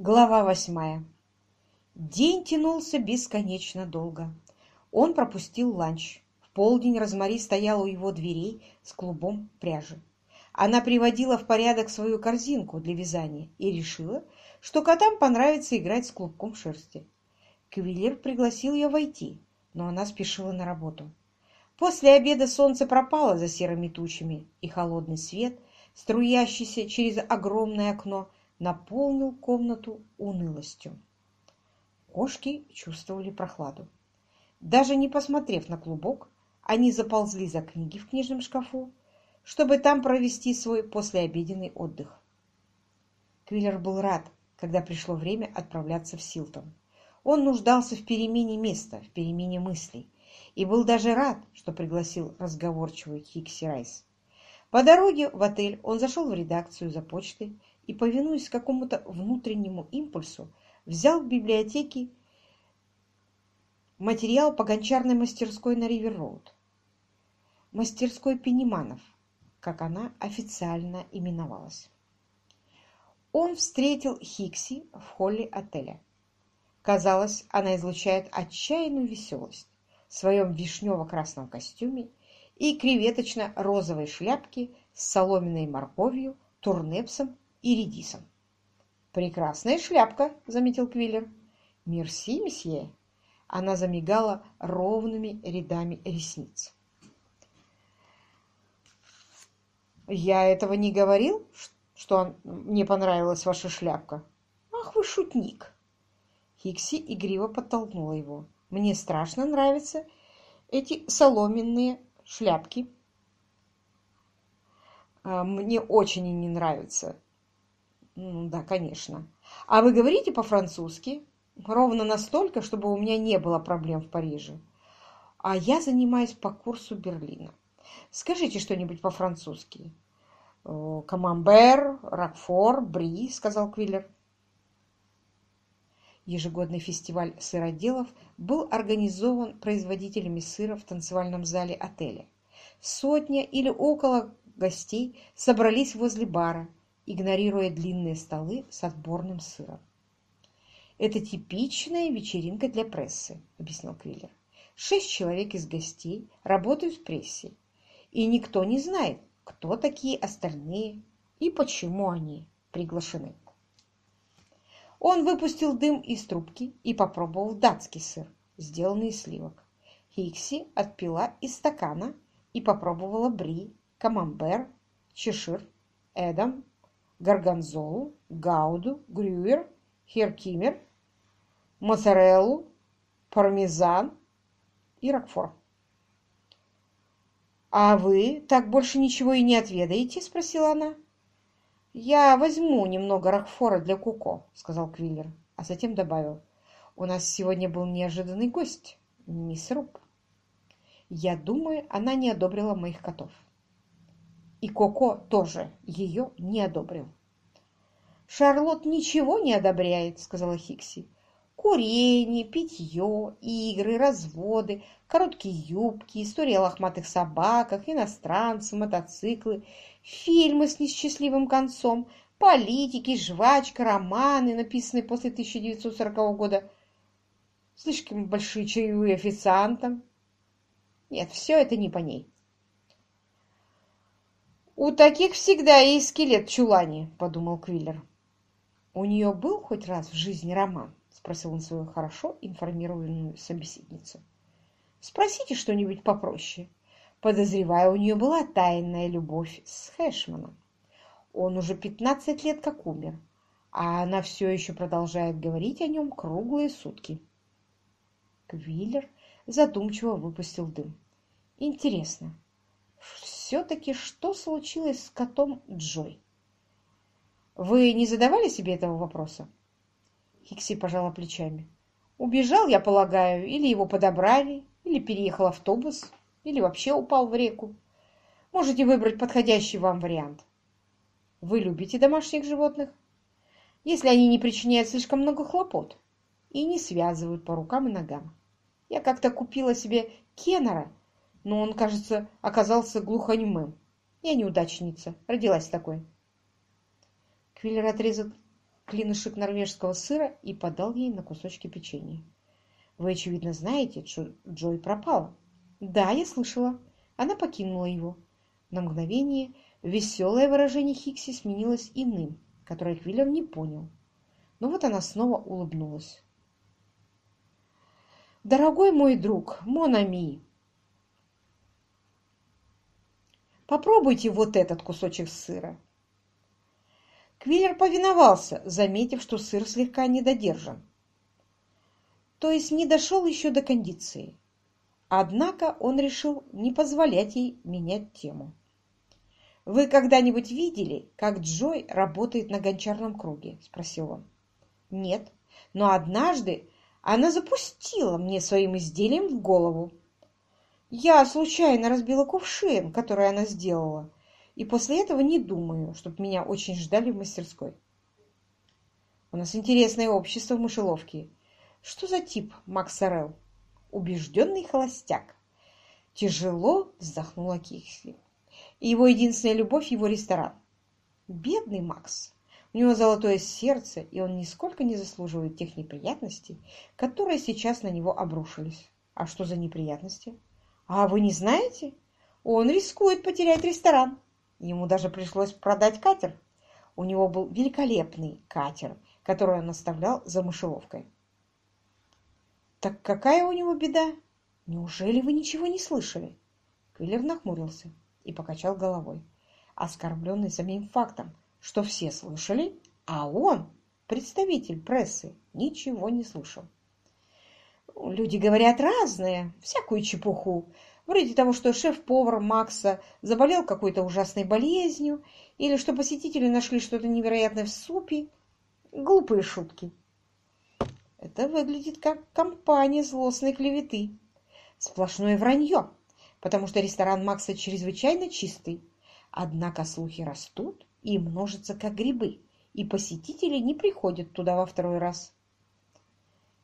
Глава восьмая. День тянулся бесконечно долго. Он пропустил ланч. В полдень Розмари стояла у его дверей с клубом пряжи. Она приводила в порядок свою корзинку для вязания и решила, что котам понравится играть с клубком шерсти. Квиллер пригласил ее войти, но она спешила на работу. После обеда солнце пропало за серыми тучами, и холодный свет, струящийся через огромное окно, наполнил комнату унылостью. Кошки чувствовали прохладу. Даже не посмотрев на клубок, они заползли за книги в книжном шкафу, чтобы там провести свой послеобеденный отдых. Квиллер был рад, когда пришло время отправляться в Силтон. Он нуждался в перемене места, в перемене мыслей, и был даже рад, что пригласил разговорчивую Хикси Райс. По дороге в отель он зашел в редакцию за почтой и, повинуясь какому-то внутреннему импульсу, взял в библиотеке материал по гончарной мастерской на Ривер-Роуд. Мастерской Пениманов, как она официально именовалась. Он встретил Хикси в холле отеля. Казалось, она излучает отчаянную веселость в своем вишнево-красном костюме и креветочно-розовой шляпке с соломенной морковью, турнепсом и редисом. «Прекрасная шляпка», — заметил Квиллер. «Мерси, месье». Она замигала ровными рядами ресниц. «Я этого не говорил, что мне понравилась ваша шляпка?» «Ах вы шутник!» Хикси игриво подтолкнула его. «Мне страшно нравятся эти соломенные шляпки». «А «Мне очень и не нравятся да, конечно. А вы говорите по-французски? Ровно настолько, чтобы у меня не было проблем в Париже. А я занимаюсь по курсу Берлина. Скажите что-нибудь по-французски. Камамбер, Рокфор, Бри, сказал Квиллер. Ежегодный фестиваль сыроделов был организован производителями сыра в танцевальном зале отеля. Сотня или около гостей собрались возле бара игнорируя длинные столы с отборным сыром. «Это типичная вечеринка для прессы», — объяснил Квиллер. «Шесть человек из гостей работают в прессе, и никто не знает, кто такие остальные и почему они приглашены». Он выпустил дым из трубки и попробовал датский сыр, сделанный из сливок. Хикси отпила из стакана и попробовала бри, камамбер, чешир, эдам горгонзолу, гауду, грюер, херкимер, моцареллу, пармезан и рокфор. «А вы так больше ничего и не отведаете?» — спросила она. «Я возьму немного рокфора для Куко», — сказал Квиллер, а затем добавил. «У нас сегодня был неожиданный гость, мисс Руб. Я думаю, она не одобрила моих котов» и Коко тоже ее не одобрил. «Шарлот ничего не одобряет», — сказала Хикси. «Курение, питье, игры, разводы, короткие юбки, история о лохматых собаках, иностранцы, мотоциклы, фильмы с несчастливым концом, политики, жвачка, романы, написанные после 1940 года, слишком большие чаевые официантам. Нет, все это не по ней». «У таких всегда есть скелет в чулане», — подумал Квиллер. «У нее был хоть раз в жизни роман?» — спросил он свою хорошо информированную собеседницу. «Спросите что-нибудь попроще. Подозреваю, у нее была тайная любовь с Хэшманом. Он уже пятнадцать лет как умер, а она все еще продолжает говорить о нем круглые сутки». Квиллер задумчиво выпустил дым. «Интересно, все-таки что случилось с котом Джой? Вы не задавали себе этого вопроса? Хикси пожала плечами. Убежал, я полагаю, или его подобрали, или переехал автобус, или вообще упал в реку. Можете выбрать подходящий вам вариант. Вы любите домашних животных? Если они не причиняют слишком много хлопот и не связывают по рукам и ногам. Я как-то купила себе кеннера но он, кажется, оказался глухонемым. Я неудачница, родилась такой. Квиллер отрезал, клинышек норвежского сыра и подал ей на кусочки печенья. «Вы, очевидно, знаете, что Джой пропала?» «Да, я слышала. Она покинула его». На мгновение веселое выражение Хикси сменилось иным, которое Квиллер не понял. Но вот она снова улыбнулась. «Дорогой мой друг, Монами, попробуйте вот этот кусочек сыра. Квиллер повиновался, заметив, что сыр слегка недодержан. То есть не дошел еще до кондиции. Однако он решил не позволять ей менять тему. «Вы когда-нибудь видели, как Джой работает на гончарном круге?» – спросил он. «Нет, но однажды она запустила мне своим изделием в голову. Я случайно разбила кувшин, который она сделала, и после этого не думаю, чтобы меня очень ждали в мастерской. У нас интересное общество в мышеловке. Что за тип Макс Сорел? Убежденный холостяк. Тяжело вздохнула Киксли. И его единственная любовь – его ресторан. Бедный Макс. У него золотое сердце, и он нисколько не заслуживает тех неприятностей, которые сейчас на него обрушились. А что за неприятности? А вы не знаете? Он рискует потерять ресторан. Ему даже пришлось продать катер. У него был великолепный катер, который он оставлял за мышеловкой. «Так какая у него беда? Неужели вы ничего не слышали?» Квиллер нахмурился и покачал головой, оскорбленный самим фактом, что все слышали, а он, представитель прессы, ничего не слышал. Люди говорят разное, всякую чепуху, Вроде того, что шеф-повар Макса заболел какой-то ужасной болезнью, или что посетители нашли что-то невероятное в супе. Глупые шутки. Это выглядит как компания злостной клеветы. Сплошное вранье, потому что ресторан Макса чрезвычайно чистый. Однако слухи растут и множатся как грибы, и посетители не приходят туда во второй раз.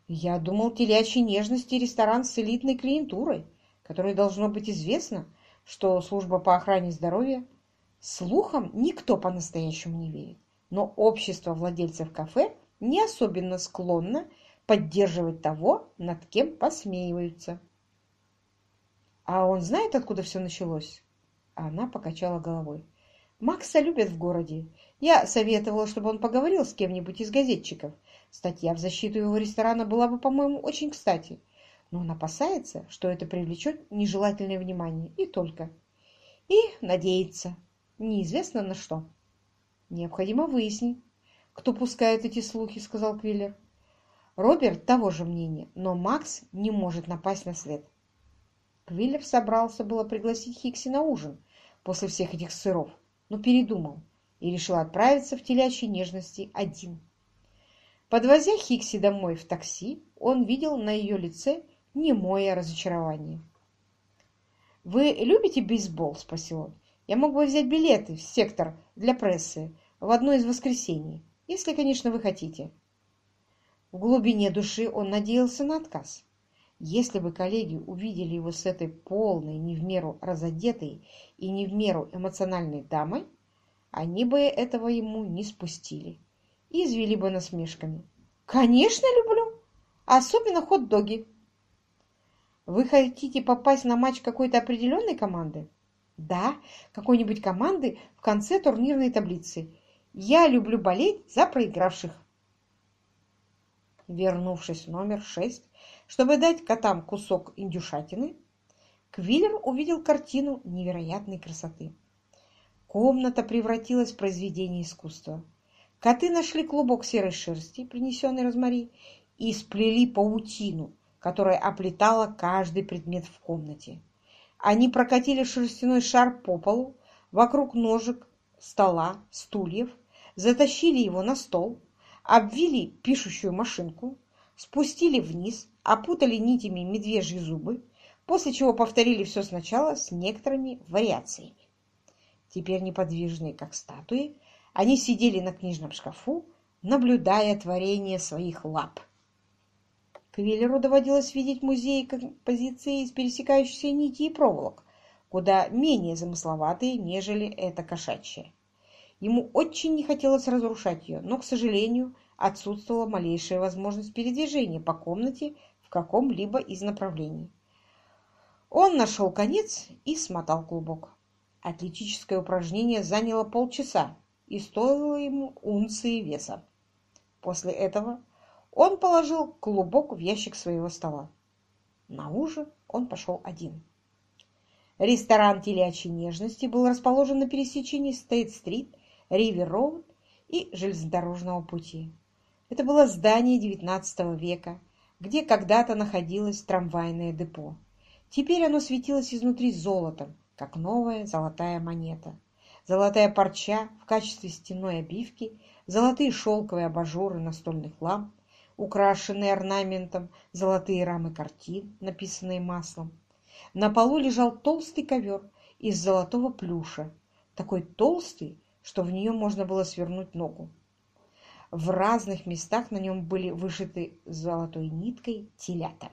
Я думал, телячьей нежности ресторан с элитной клиентурой которой должно быть известно, что служба по охране здоровья слухам никто по-настоящему не верит. Но общество владельцев кафе не особенно склонно поддерживать того, над кем посмеиваются. А он знает, откуда все началось? Она покачала головой. Макса любят в городе. Я советовала, чтобы он поговорил с кем-нибудь из газетчиков. Статья в защиту его ресторана была бы, по-моему, очень кстати но он опасается, что это привлечет нежелательное внимание, и только. И надеется, неизвестно на что. Необходимо выяснить, кто пускает эти слухи, сказал Квиллер. Роберт того же мнения, но Макс не может напасть на след. Квиллер собрался было пригласить Хикси на ужин после всех этих сыров, но передумал и решил отправиться в телячьей нежности один. Подвозя Хикси домой в такси, он видел на ее лице немое разочарование. «Вы любите бейсбол?» – спросил он. «Я мог бы взять билеты в сектор для прессы в одно из воскресений, если, конечно, вы хотите». В глубине души он надеялся на отказ. Если бы коллеги увидели его с этой полной, не в меру разодетой и не в меру эмоциональной дамой, они бы этого ему не спустили и извели бы насмешками. «Конечно люблю! Особенно хот-доги!» Вы хотите попасть на матч какой-то определенной команды? Да, какой-нибудь команды в конце турнирной таблицы. Я люблю болеть за проигравших. Вернувшись в номер шесть, чтобы дать котам кусок индюшатины, Квиллер увидел картину невероятной красоты. Комната превратилась в произведение искусства. Коты нашли клубок серой шерсти, принесенный Розмари, и сплели паутину, которая оплетала каждый предмет в комнате. Они прокатили шерстяной шар по полу, вокруг ножек, стола, стульев, затащили его на стол, обвили пишущую машинку, спустили вниз, опутали нитями медвежьи зубы, после чего повторили все сначала с некоторыми вариациями. Теперь неподвижные, как статуи, они сидели на книжном шкафу, наблюдая творение своих лап. Квиллеру доводилось видеть музеи композиции из пересекающихся нитей и проволок, куда менее замысловатые, нежели это кошачье. Ему очень не хотелось разрушать ее, но, к сожалению, отсутствовала малейшая возможность передвижения по комнате в каком-либо из направлений. Он нашел конец и смотал клубок. Атлетическое упражнение заняло полчаса и стоило ему унции веса. После этого он положил клубок в ящик своего стола. На ужин он пошел один. Ресторан телячьей нежности был расположен на пересечении Стейт-стрит, Ривер-роуд и железнодорожного пути. Это было здание XIX века, где когда-то находилось трамвайное депо. Теперь оно светилось изнутри золотом, как новая золотая монета. Золотая парча в качестве стенной обивки, золотые шелковые абажуры настольных ламп, украшенные орнаментом золотые рамы картин, написанные маслом, на полу лежал толстый ковер из золотого плюша, такой толстый, что в нее можно было свернуть ногу. В разных местах на нем были вышиты золотой ниткой телята.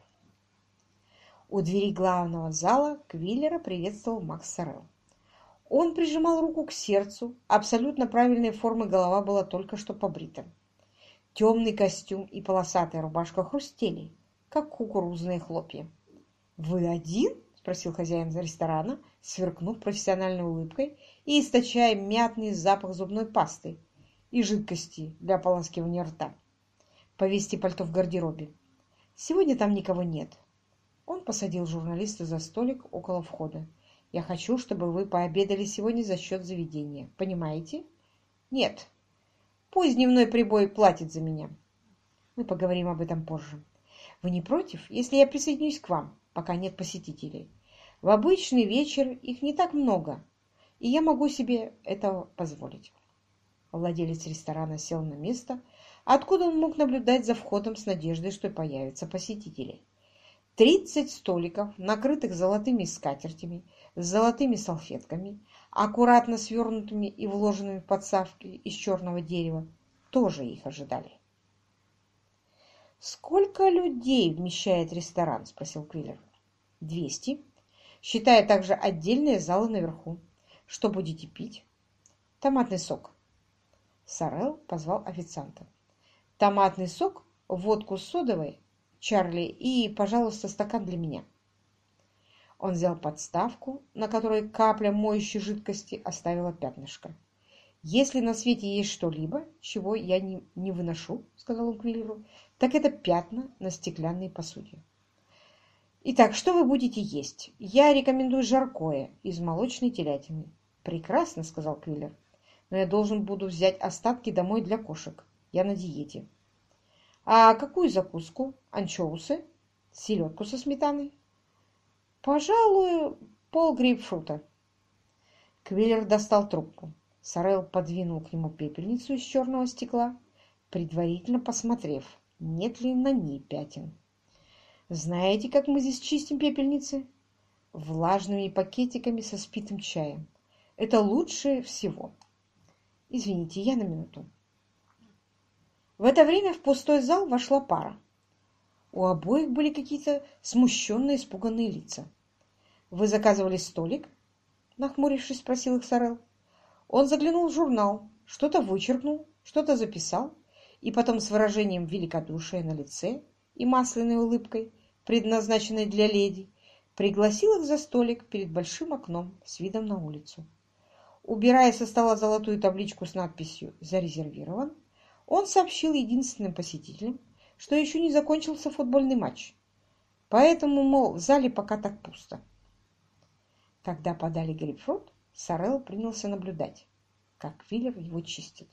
У двери главного зала Квиллера приветствовал Макс Сорел. Он прижимал руку к сердцу, абсолютно правильной формы голова была только что побрита. Темный костюм и полосатая рубашка хрустели, как кукурузные хлопья. «Вы один?» — спросил хозяин ресторана, сверкнув профессиональной улыбкой и источая мятный запах зубной пасты и жидкости для ополаскивания рта. «Повесьте пальто в гардеробе. Сегодня там никого нет». Он посадил журналиста за столик около входа. «Я хочу, чтобы вы пообедали сегодня за счет заведения. Понимаете?» «Нет. Пусть дневной прибой платит за меня. Мы поговорим об этом позже. Вы не против, если я присоединюсь к вам?» пока нет посетителей. В обычный вечер их не так много, и я могу себе этого позволить. Владелец ресторана сел на место, откуда он мог наблюдать за входом с надеждой, что появятся посетители. Тридцать столиков, накрытых золотыми скатертями, с золотыми салфетками, аккуратно свернутыми и вложенными в подставки из черного дерева, тоже их ожидали. «Сколько людей вмещает ресторан?» – спросил Квиллер. «Двести, считая также отдельные залы наверху. Что будете пить?» «Томатный сок». Сорел позвал официанта. «Томатный сок, водку с содовой, Чарли, и, пожалуйста, стакан для меня». Он взял подставку, на которой капля моющей жидкости оставила пятнышко. «Если на свете есть что-либо, чего я не, не выношу, — сказал он Квиллеру, — так это пятна на стеклянной посуде. Итак, что вы будете есть? Я рекомендую жаркое из молочной телятины. Прекрасно, — сказал Квиллер, — но я должен буду взять остатки домой для кошек. Я на диете. А какую закуску? Анчоусы? Селедку со сметаной? Пожалуй, пол грейпфрута. Квиллер достал трубку. Сорел подвинул к нему пепельницу из черного стекла, предварительно посмотрев, нет ли на ней пятен. «Знаете, как мы здесь чистим пепельницы?» «Влажными пакетиками со спитым чаем. Это лучше всего. Извините, я на минуту». В это время в пустой зал вошла пара. У обоих были какие-то смущенные, испуганные лица. «Вы заказывали столик?» — нахмурившись, спросил их Сорел. Он заглянул в журнал, что-то вычеркнул, что-то записал, и потом с выражением великодушия на лице и масляной улыбкой, предназначенной для леди, пригласил их за столик перед большим окном с видом на улицу. Убирая со стола золотую табличку с надписью «Зарезервирован», он сообщил единственным посетителям, что еще не закончился футбольный матч. Поэтому, мол, в зале пока так пусто. Когда подали грейпфрут, Сорел принялся наблюдать, как Виллер его чистит.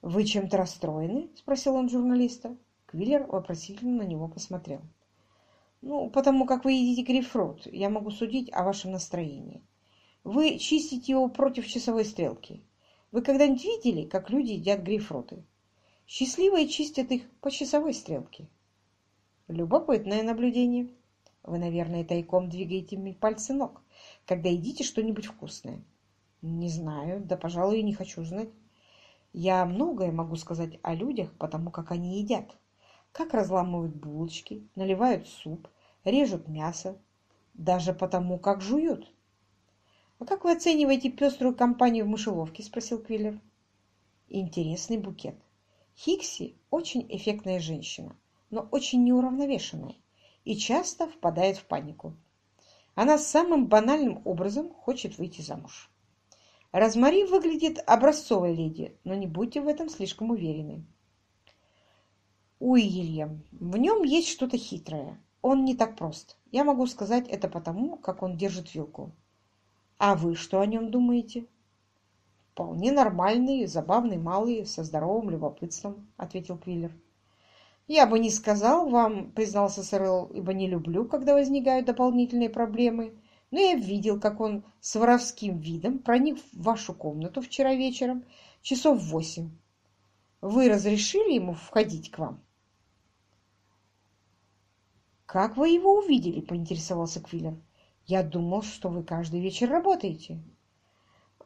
«Вы чем-то расстроены?» — спросил он журналиста. Квиллер вопросительно на него посмотрел. «Ну, потому как вы едите грейпфрут, я могу судить о вашем настроении. Вы чистите его против часовой стрелки. Вы когда-нибудь видели, как люди едят грейпфруты? Счастливые чистят их по часовой стрелке. Любопытное наблюдение. Вы, наверное, тайком двигаете пальцы ног когда едите что-нибудь вкусное? Не знаю, да, пожалуй, не хочу знать. Я многое могу сказать о людях, потому как они едят. Как разламывают булочки, наливают суп, режут мясо, даже потому как жуют. «А как вы оцениваете пеструю компанию в мышеловке?» – спросил Квиллер. «Интересный букет. Хикси очень эффектная женщина, но очень неуравновешенная и часто впадает в панику. Она самым банальным образом хочет выйти замуж. Розмари выглядит образцовой леди, но не будьте в этом слишком уверены. Уильям, в нем есть что-то хитрое. Он не так прост. Я могу сказать это потому, как он держит вилку. А вы что о нем думаете? Вполне нормальный, забавный малый, со здоровым любопытством, ответил Квиллер. Я бы не сказал вам, признался Сэрэл, ибо не люблю, когда возникают дополнительные проблемы, но я видел, как он с воровским видом проник в вашу комнату вчера вечером, часов в восемь. Вы разрешили ему входить к вам? «Как вы его увидели?» – поинтересовался Квиллер. «Я думал, что вы каждый вечер работаете».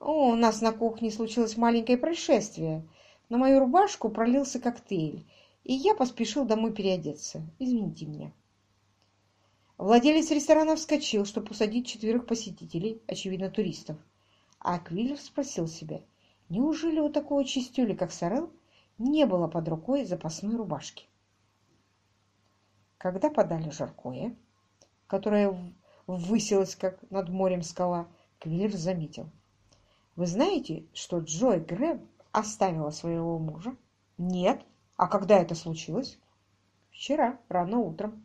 О, «У нас на кухне случилось маленькое происшествие. На мою рубашку пролился коктейль, и я поспешил домой переодеться. Извините меня». Владелец ресторана вскочил, чтобы усадить четверых посетителей, очевидно, туристов. А Квиллер спросил себя, неужели у такого чистюли, как Сорел, не было под рукой запасной рубашки? Когда подали жаркое, которое высилось, как над морем скала, Квиллер заметил. «Вы знаете, что Джой Грэб оставила своего мужа?» «Нет. А когда это случилось?» «Вчера, рано утром».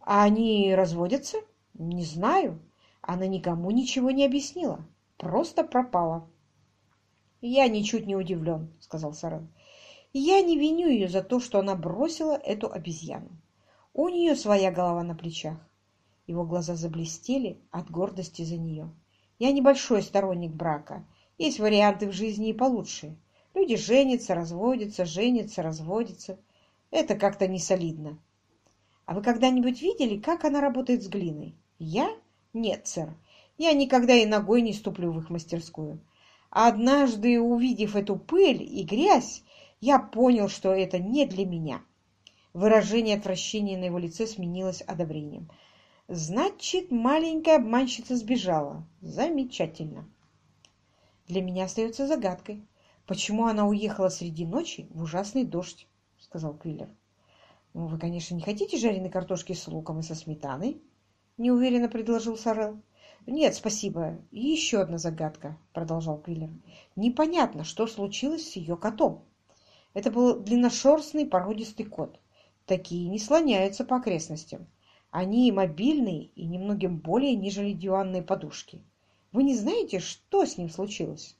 «А они разводятся?» «Не знаю. Она никому ничего не объяснила. Просто пропала». «Я ничуть не удивлен», — сказал Сарен. «Я не виню ее за то, что она бросила эту обезьяну. У нее своя голова на плечах. Его глаза заблестели от гордости за нее. Я небольшой сторонник брака. Есть варианты в жизни и получше. Люди женятся, разводятся, женятся, разводятся. Это как-то не солидно. А вы когда-нибудь видели, как она работает с глиной? Я? Нет, сэр. Я никогда и ногой не ступлю в их мастерскую. А однажды, увидев эту пыль и грязь, я понял, что это не для меня. Выражение отвращения на его лице сменилось одобрением. «Значит, маленькая обманщица сбежала. Замечательно!» «Для меня остается загадкой, почему она уехала среди ночи в ужасный дождь», — сказал Квиллер. «Ну, вы, конечно, не хотите жареной картошки с луком и со сметаной?» — неуверенно предложил Сорел. «Нет, спасибо. И еще одна загадка», — продолжал Квиллер. «Непонятно, что случилось с ее котом. Это был длинношерстный породистый кот. Такие не слоняются по окрестностям. Они мобильные и немногим более, нежели диванные подушки. Вы не знаете, что с ним случилось?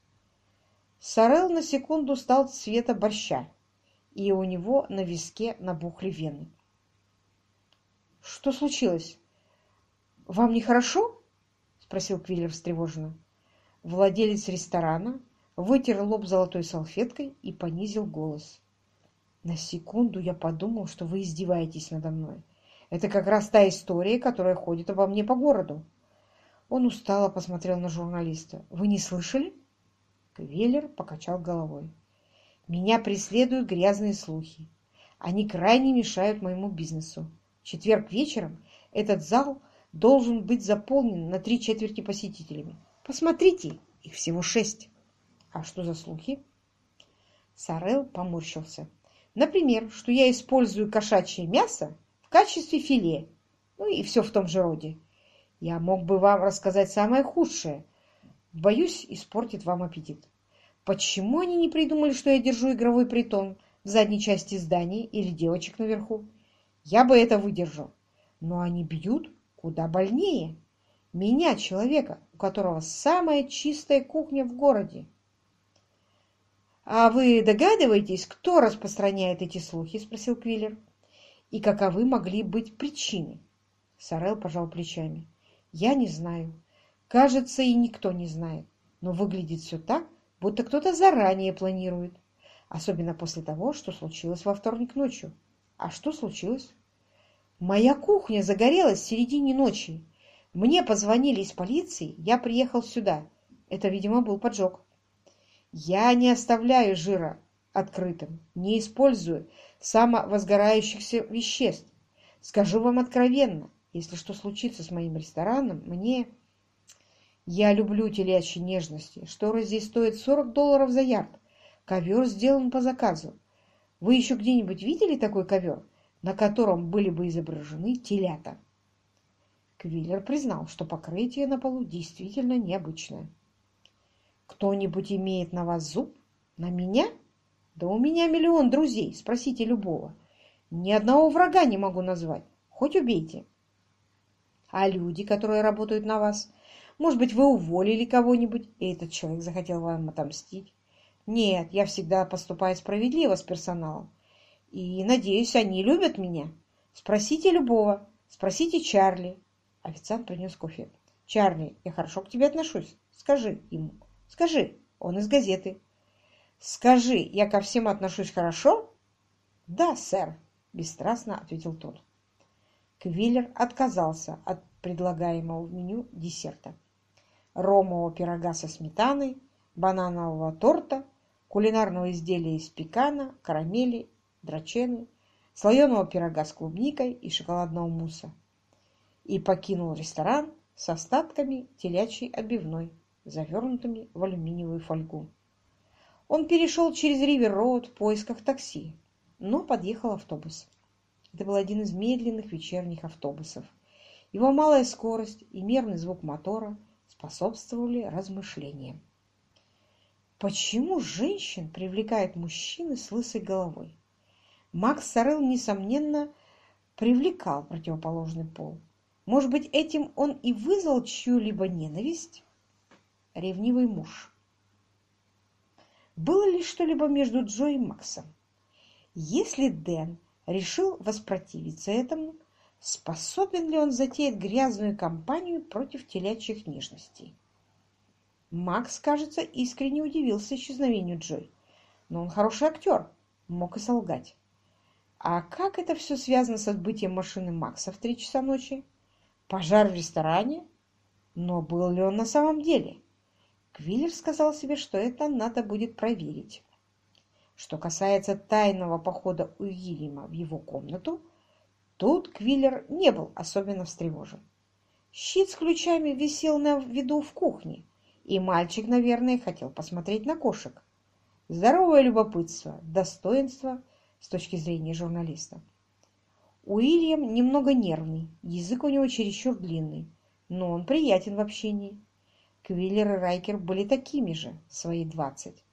Сорел на секунду стал цвета борща, и у него на виске набухли вены. «Что случилось? Вам нехорошо?» — спросил Квиллер встревоженно. Владелец ресторана вытер лоб золотой салфеткой и понизил голос. На секунду я подумал, что вы издеваетесь надо мной. Это как раз та история, которая ходит обо мне по городу. Он устало посмотрел на журналиста. Вы не слышали? Квеллер покачал головой. Меня преследуют грязные слухи. Они крайне мешают моему бизнесу. Четверг вечером этот зал должен быть заполнен на три четверти посетителями. Посмотрите, их всего шесть. А что за слухи? Сарел поморщился. Например, что я использую кошачье мясо в качестве филе, ну и все в том же роде. Я мог бы вам рассказать самое худшее. Боюсь, испортит вам аппетит. Почему они не придумали, что я держу игровой притон в задней части здания или девочек наверху? Я бы это выдержал. Но они бьют куда больнее. Меня, человека, у которого самая чистая кухня в городе. «А вы догадываетесь, кто распространяет эти слухи?» – спросил Квиллер. «И каковы могли быть причины?» Сорел пожал плечами. «Я не знаю. Кажется, и никто не знает. Но выглядит все так, будто кто-то заранее планирует. Особенно после того, что случилось во вторник ночью. А что случилось? Моя кухня загорелась в середине ночи. Мне позвонили из полиции, я приехал сюда. Это, видимо, был поджог. Я не оставляю жира открытым, не использую самовозгорающихся веществ. Скажу вам откровенно, если что случится с моим рестораном, мне... Я люблю телячьи нежности. Шторы здесь стоят 40 долларов за ярд. Ковер сделан по заказу. Вы еще где-нибудь видели такой ковер, на котором были бы изображены телята? Квиллер признал, что покрытие на полу действительно необычное. «Кто-нибудь имеет на вас зуб? На меня? Да у меня миллион друзей, спросите любого. Ни одного врага не могу назвать, хоть убейте. А люди, которые работают на вас? Может быть, вы уволили кого-нибудь, и этот человек захотел вам отомстить? Нет, я всегда поступаю справедливо с персоналом. И, надеюсь, они любят меня. Спросите любого. Спросите Чарли. Официант принес кофе. Чарли, я хорошо к тебе отношусь. Скажи ему. Скажи. Он из газеты. Скажи, я ко всем отношусь хорошо? Да, сэр, бесстрастно ответил тот. Квиллер отказался от предлагаемого в меню десерта. Ромового пирога со сметаной, бананового торта, кулинарного изделия из пекана, карамели, драчены, слоеного пирога с клубникой и шоколадного мусса. И покинул ресторан с остатками телячьей отбивной, завернутыми в алюминиевую фольгу. Он перешел через Ривер-Роуд в поисках такси, но подъехал автобус. Это был один из медленных вечерних автобусов. Его малая скорость и мерный звук мотора способствовали размышлениям. Почему женщин привлекают мужчины с лысой головой? Макс Сорел, несомненно, привлекал противоположный пол. Может быть, этим он и вызвал чью-либо ненависть? Ревнивый муж. Было ли что-либо между Джо и Максом? Если Дэн решил воспротивиться этому, способен ли он затеять грязную кампанию против телячьих нежностей? Макс, кажется, искренне удивился исчезновению Джой. Но он хороший актер, мог и солгать. А как это все связано с отбытием машины Макса в три часа ночи? Пожар в ресторане? Но был ли он на самом деле? Квиллер сказал себе, что это надо будет проверить. Что касается тайного похода Уильяма в его комнату, тут Квиллер не был особенно встревожен. Щит с ключами висел на виду в кухне, и мальчик, наверное, хотел посмотреть на кошек. Здоровое любопытство, достоинство с точки зрения журналиста. Уильям немного нервный, язык у него чересчур длинный, но он приятен в общении. Квиллер и Райкер были такими же, свои двадцать,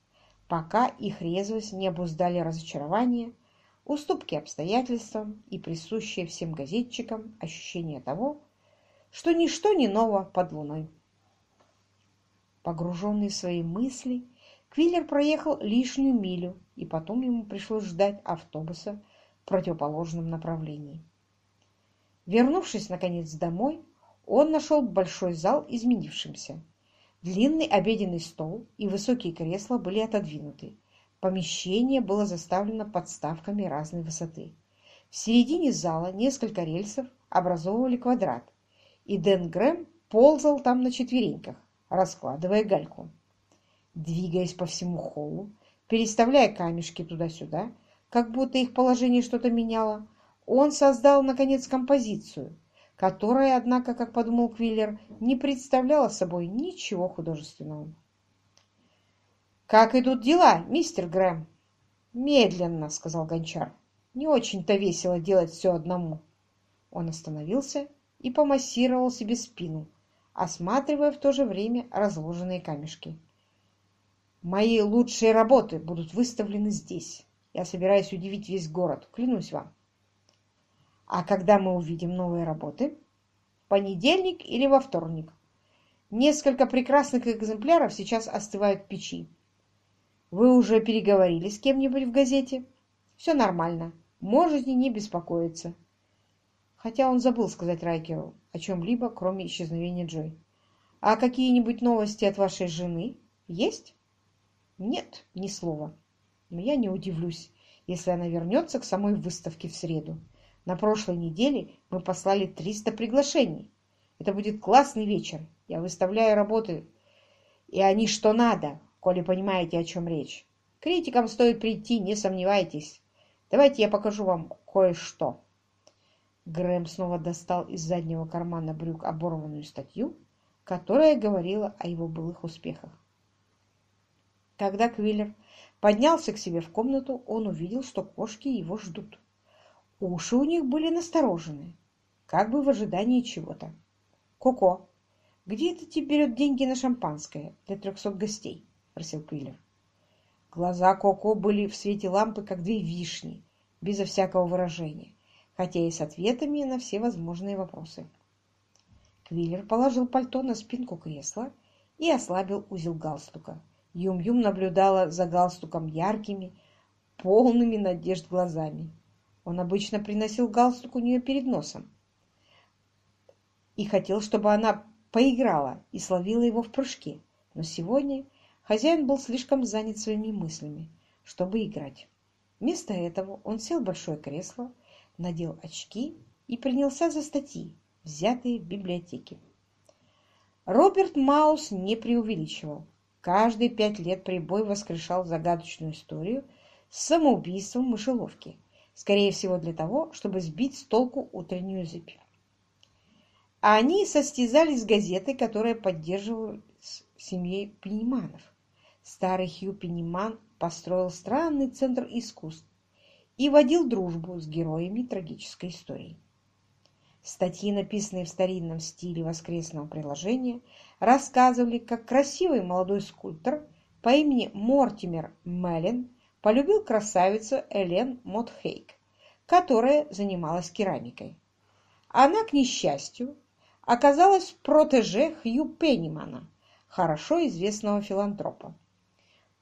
пока их резвость не обуздали разочарование, уступки обстоятельствам и присущее всем газетчикам ощущение того, что ничто не ново под луной. Погруженный в свои мысли, Квиллер проехал лишнюю милю, и потом ему пришлось ждать автобуса в противоположном направлении. Вернувшись, наконец, домой, он нашел большой зал изменившимся. Длинный обеденный стол и высокие кресла были отодвинуты. Помещение было заставлено подставками разной высоты. В середине зала несколько рельсов образовывали квадрат, и Дэн Грэм ползал там на четвереньках, раскладывая гальку. Двигаясь по всему холлу, переставляя камешки туда-сюда, как будто их положение что-то меняло, он создал, наконец, композицию, которая, однако, как подумал Квиллер, не представляла собой ничего художественного. «Как идут дела, мистер Грэм?» «Медленно», — сказал Гончар. «Не очень-то весело делать все одному». Он остановился и помассировал себе спину, осматривая в то же время разложенные камешки. «Мои лучшие работы будут выставлены здесь. Я собираюсь удивить весь город, клянусь вам». А когда мы увидим новые работы? В понедельник или во вторник? Несколько прекрасных экземпляров сейчас остывают в печи. Вы уже переговорили с кем-нибудь в газете? Все нормально. Можете не беспокоиться. Хотя он забыл сказать Райкеру о чем-либо, кроме исчезновения Джой. А какие-нибудь новости от вашей жены есть? Нет, ни слова. Но я не удивлюсь, если она вернется к самой выставке в среду. На прошлой неделе мы послали 300 приглашений. Это будет классный вечер. Я выставляю работы, и они что надо, коли понимаете, о чем речь. Критикам стоит прийти, не сомневайтесь. Давайте я покажу вам кое-что. Грэм снова достал из заднего кармана брюк оборванную статью, которая говорила о его былых успехах. Когда Квиллер поднялся к себе в комнату, он увидел, что кошки его ждут. Уши у них были насторожены, как бы в ожидании чего-то. «Коко, где это тебе берет деньги на шампанское для трехсот гостей?» — спросил Квиллер. Глаза Коко были в свете лампы, как две вишни, безо всякого выражения, хотя и с ответами на все возможные вопросы. Квиллер положил пальто на спинку кресла и ослабил узел галстука. Юм-Юм наблюдала за галстуком яркими, полными надежд глазами. Он обычно приносил галстук у нее перед носом и хотел, чтобы она поиграла и словила его в прыжке. Но сегодня хозяин был слишком занят своими мыслями, чтобы играть. Вместо этого он сел в большое кресло, надел очки и принялся за статьи, взятые в библиотеке. Роберт Маус не преувеличивал. Каждые пять лет прибой воскрешал загадочную историю с самоубийством мышеловки, скорее всего для того, чтобы сбить с толку утреннюю зыбь. А они состязались с газетой, которая поддерживала семьей Пенниманов. Старый Хью Пенниман построил странный центр искусств и водил дружбу с героями трагической истории. Статьи, написанные в старинном стиле воскресного приложения, рассказывали, как красивый молодой скульптор по имени Мортимер Меллен полюбил красавицу Элен Мотхейк, которая занималась керамикой. Она, к несчастью, оказалась протеже Хью Пеннимана, хорошо известного филантропа.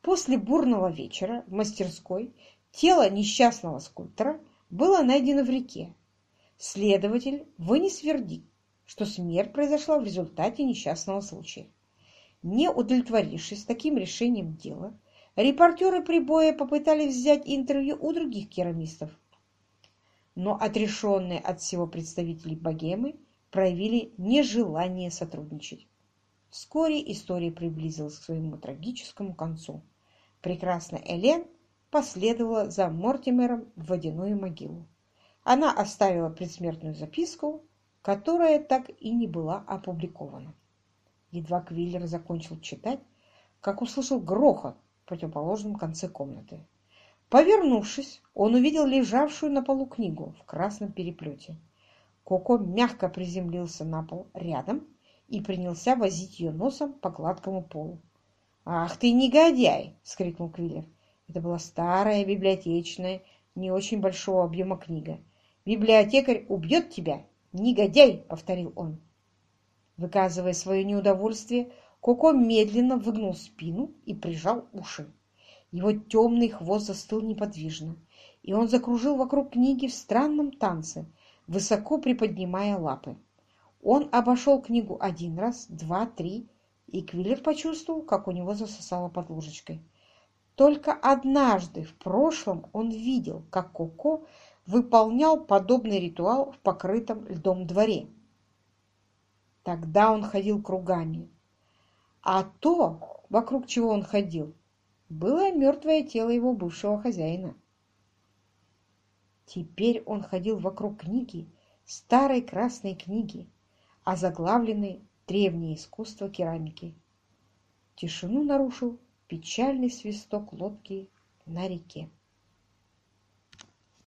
После бурного вечера в мастерской тело несчастного скульптора было найдено в реке. Следователь вынес вердикт, что смерть произошла в результате несчастного случая. Не удовлетворившись таким решением дела, репортеры прибоя попытались взять интервью у других керамистов, но отрешенные от всего представители богемы проявили нежелание сотрудничать. Вскоре история приблизилась к своему трагическому концу. Прекрасная Элен последовала за Мортимером в водяную могилу. Она оставила предсмертную записку, которая так и не была опубликована. Едва Квиллер закончил читать, как услышал грохот противоположном конце комнаты. Повернувшись, он увидел лежавшую на полу книгу в красном переплете. Коко мягко приземлился на пол рядом и принялся возить ее носом по гладкому полу. «Ах ты, негодяй!» — вскрикнул Квиллер. Это была старая библиотечная, не очень большого объема книга. «Библиотекарь убьет тебя! Негодяй!» — повторил он. Выказывая свое неудовольствие, Коко медленно выгнул спину и прижал уши. Его темный хвост застыл неподвижно, и он закружил вокруг книги в странном танце — высоко приподнимая лапы. Он обошел книгу один раз, два, три, и Квиллер почувствовал, как у него засосало под ложечкой. Только однажды в прошлом он видел, как Коко выполнял подобный ритуал в покрытом льдом дворе. Тогда он ходил кругами. А то, вокруг чего он ходил, было мертвое тело его бывшего хозяина. Теперь он ходил вокруг книги, старой красной книги, озаглавленной «Древнее искусство керамики». Тишину нарушил печальный свисток лодки на реке.